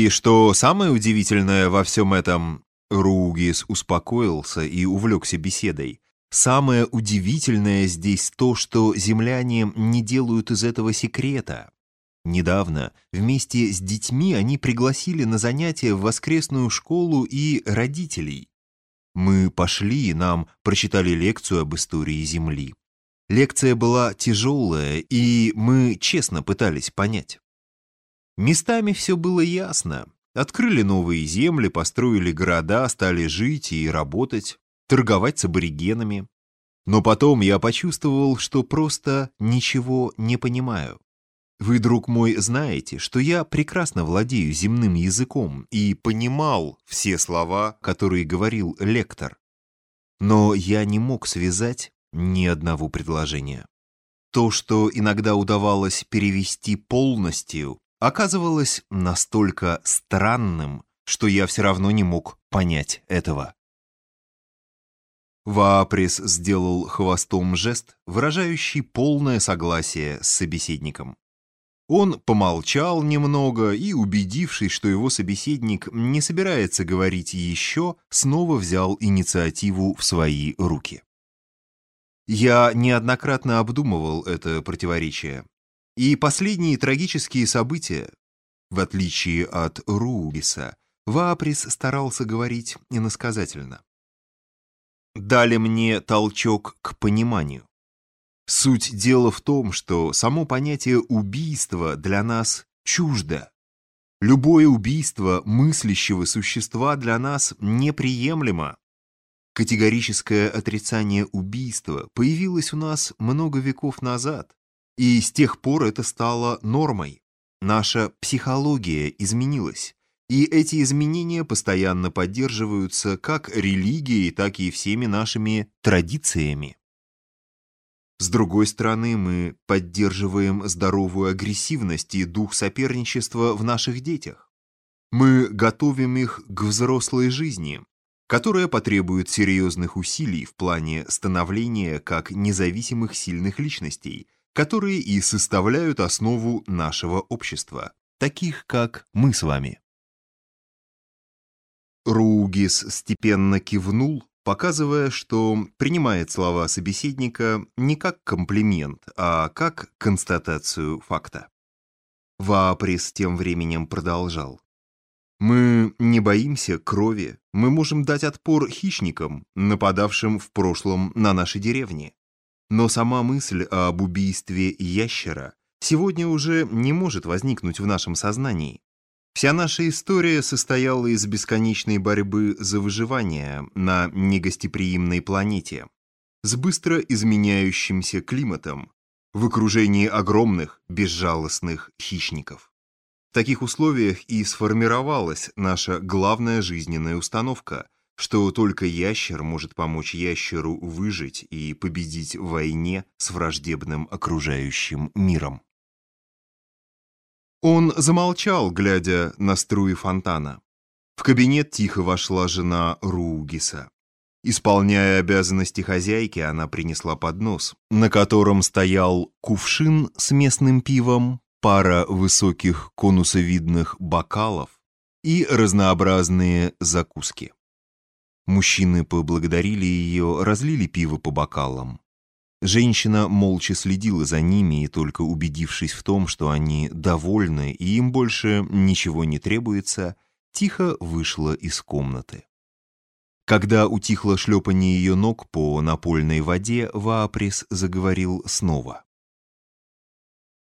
И что самое удивительное во всем этом, Ругис успокоился и увлекся беседой. Самое удивительное здесь то, что земляне не делают из этого секрета. Недавно вместе с детьми они пригласили на занятия в воскресную школу и родителей. Мы пошли, нам прочитали лекцию об истории Земли. Лекция была тяжелая, и мы честно пытались понять. Местами все было ясно. Открыли новые земли, построили города, стали жить и работать, торговать с аборигенами. Но потом я почувствовал, что просто ничего не понимаю. Вы, друг мой, знаете, что я прекрасно владею земным языком и понимал все слова, которые говорил лектор. Но я не мог связать ни одного предложения. То, что иногда удавалось перевести полностью, оказывалось настолько странным, что я все равно не мог понять этого. Вааприс сделал хвостом жест, выражающий полное согласие с собеседником. Он помолчал немного и, убедившись, что его собеседник не собирается говорить еще, снова взял инициативу в свои руки. Я неоднократно обдумывал это противоречие. И последние трагические события, в отличие от Рубиса, Ваприс старался говорить иносказательно. Дали мне толчок к пониманию. Суть дела в том, что само понятие убийства для нас чуждо. Любое убийство мыслящего существа для нас неприемлемо. Категорическое отрицание убийства появилось у нас много веков назад, и с тех пор это стало нормой. Наша психология изменилась, и эти изменения постоянно поддерживаются как религией, так и всеми нашими традициями. С другой стороны, мы поддерживаем здоровую агрессивность и дух соперничества в наших детях. Мы готовим их к взрослой жизни, которая потребует серьезных усилий в плане становления как независимых сильных личностей, которые и составляют основу нашего общества, таких как мы с вами. Ругис степенно кивнул, показывая, что принимает слова собеседника не как комплимент, а как констатацию факта. Вааприс тем временем продолжал. «Мы не боимся крови, мы можем дать отпор хищникам, нападавшим в прошлом на наши деревни. Но сама мысль об убийстве ящера сегодня уже не может возникнуть в нашем сознании. Вся наша история состояла из бесконечной борьбы за выживание на негостеприимной планете, с быстро изменяющимся климатом, в окружении огромных, безжалостных хищников. В таких условиях и сформировалась наша главная жизненная установка, что только ящер может помочь ящеру выжить и победить в войне с враждебным окружающим миром. Он замолчал, глядя на струи фонтана. В кабинет тихо вошла жена Ругиса. Исполняя обязанности хозяйки, она принесла поднос, на котором стоял кувшин с местным пивом, пара высоких конусовидных бокалов и разнообразные закуски. Мужчины поблагодарили ее, разлили пиво по бокалам. Женщина молча следила за ними и только убедившись в том, что они довольны и им больше ничего не требуется, тихо вышла из комнаты. Когда утихло шлепание ее ног по напольной воде, Вааприс заговорил снова.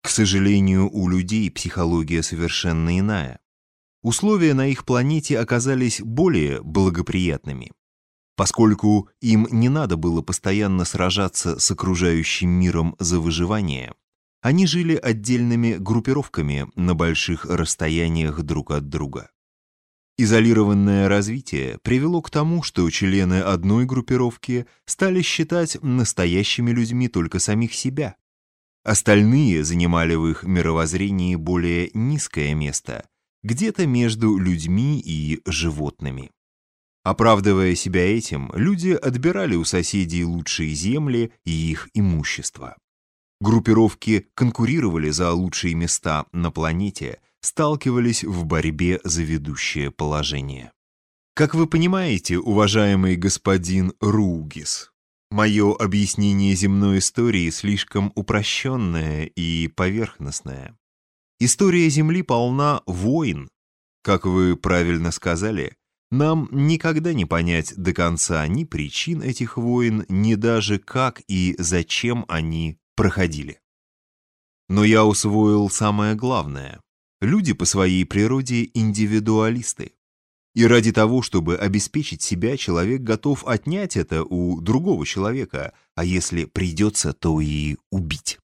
К сожалению, у людей психология совершенно иная. Условия на их планете оказались более благоприятными. Поскольку им не надо было постоянно сражаться с окружающим миром за выживание, они жили отдельными группировками на больших расстояниях друг от друга. Изолированное развитие привело к тому, что члены одной группировки стали считать настоящими людьми только самих себя. Остальные занимали в их мировоззрении более низкое место, где-то между людьми и животными. Оправдывая себя этим, люди отбирали у соседей лучшие земли и их имущество. Группировки конкурировали за лучшие места на планете, сталкивались в борьбе за ведущее положение. Как вы понимаете, уважаемый господин Ругис, мое объяснение земной истории слишком упрощенное и поверхностное. История Земли полна войн. Как вы правильно сказали, нам никогда не понять до конца ни причин этих войн, ни даже как и зачем они проходили. Но я усвоил самое главное. Люди по своей природе индивидуалисты. И ради того, чтобы обеспечить себя, человек готов отнять это у другого человека, а если придется, то и убить.